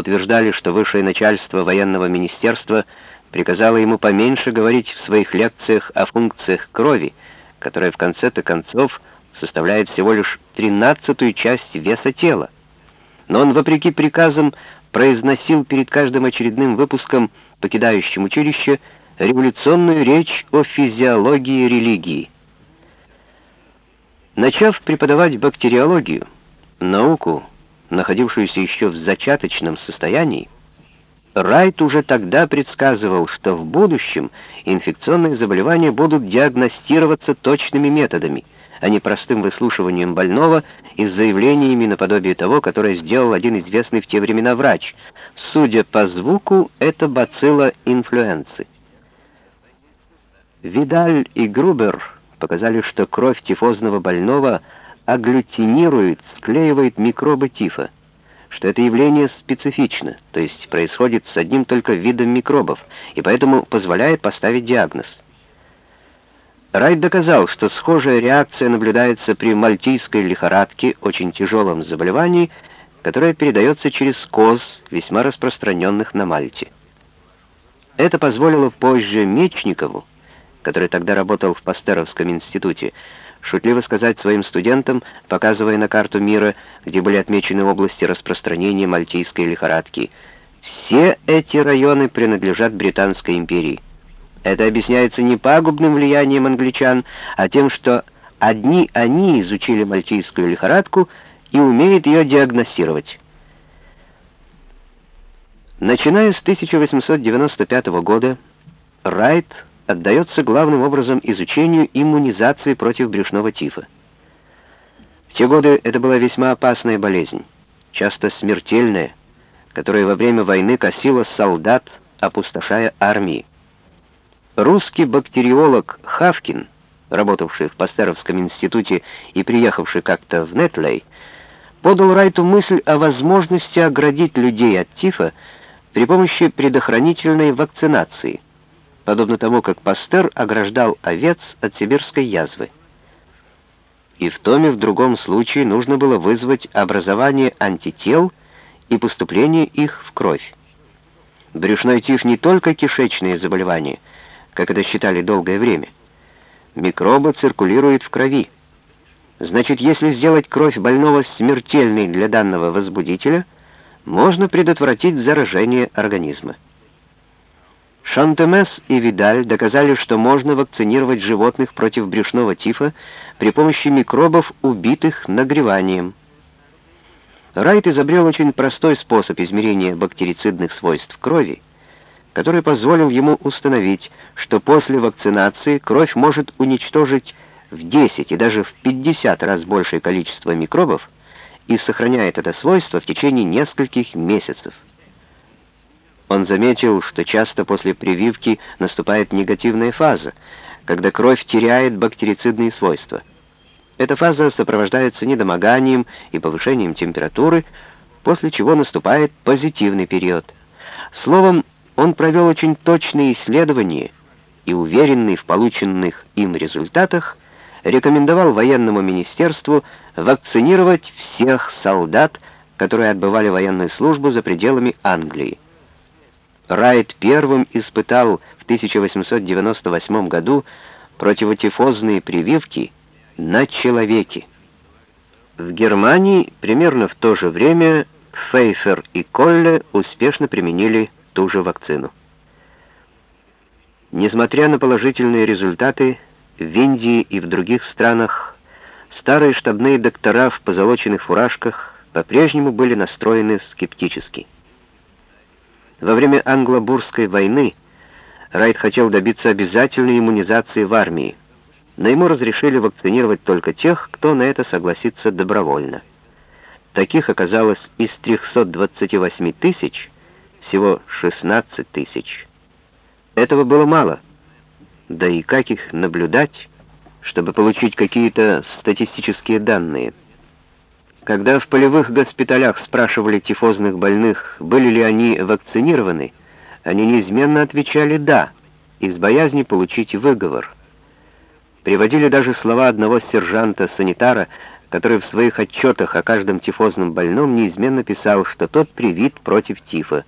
утверждали, что высшее начальство военного министерства приказало ему поменьше говорить в своих лекциях о функциях крови, которая в конце-то концов составляет всего лишь тринадцатую часть веса тела. Но он, вопреки приказам, произносил перед каждым очередным выпуском, покидающим училище, революционную речь о физиологии религии. Начав преподавать бактериологию, науку, находившуюся еще в зачаточном состоянии, Райт уже тогда предсказывал, что в будущем инфекционные заболевания будут диагностироваться точными методами, а не простым выслушиванием больного и заявлениями наподобие того, которое сделал один известный в те времена врач. Судя по звуку, это бацилла инфлюенции. Видаль и Грубер показали, что кровь тифозного больного агглютинирует, склеивает микробы тифа что это явление специфично, то есть происходит с одним только видом микробов, и поэтому позволяет поставить диагноз. Райт доказал, что схожая реакция наблюдается при мальтийской лихорадке, очень тяжелом заболевании, которое передается через коз, весьма распространенных на Мальте. Это позволило позже Мечникову, который тогда работал в Пастеровском институте, шутливо сказать своим студентам, показывая на карту мира, где были отмечены области распространения мальтийской лихорадки. Все эти районы принадлежат Британской империи. Это объясняется не пагубным влиянием англичан, а тем, что одни они изучили мальтийскую лихорадку и умеют ее диагностировать. Начиная с 1895 года, Райт отдается главным образом изучению иммунизации против брюшного тифа. В те годы это была весьма опасная болезнь, часто смертельная, которая во время войны косила солдат, опустошая армии. Русский бактериолог Хавкин, работавший в Пастеровском институте и приехавший как-то в Нетлей, подал Райту мысль о возможности оградить людей от тифа при помощи предохранительной вакцинации – подобно тому, как Пастер ограждал овец от сибирской язвы. И в том и в другом случае нужно было вызвать образование антител и поступление их в кровь. Брюшной тиф не только кишечные заболевания, как это считали долгое время. Микробы циркулируют в крови. Значит, если сделать кровь больного смертельной для данного возбудителя, можно предотвратить заражение организма. Шантемес и Видаль доказали, что можно вакцинировать животных против брюшного тифа при помощи микробов, убитых нагреванием. Райт изобрел очень простой способ измерения бактерицидных свойств крови, который позволил ему установить, что после вакцинации кровь может уничтожить в 10 и даже в 50 раз большее количество микробов и сохраняет это свойство в течение нескольких месяцев. Он заметил, что часто после прививки наступает негативная фаза, когда кровь теряет бактерицидные свойства. Эта фаза сопровождается недомоганием и повышением температуры, после чего наступает позитивный период. Словом, он провел очень точные исследования и, уверенный в полученных им результатах, рекомендовал военному министерству вакцинировать всех солдат, которые отбывали военную службу за пределами Англии. Райт первым испытал в 1898 году противотифозные прививки на человеке. В Германии примерно в то же время Фейфер и Колле успешно применили ту же вакцину. Несмотря на положительные результаты, в Индии и в других странах старые штабные доктора в позолоченных фуражках по-прежнему были настроены скептически. Во время англо-бурской войны Райт хотел добиться обязательной иммунизации в армии, но ему разрешили вакцинировать только тех, кто на это согласится добровольно. Таких оказалось из 328 тысяч всего 16 тысяч. Этого было мало. Да и как их наблюдать, чтобы получить какие-то статистические данные? Когда в полевых госпиталях спрашивали тифозных больных, были ли они вакцинированы, они неизменно отвечали «да», из боязни получить выговор. Приводили даже слова одного сержанта-санитара, который в своих отчетах о каждом тифозном больном неизменно писал, что тот привит против тифа.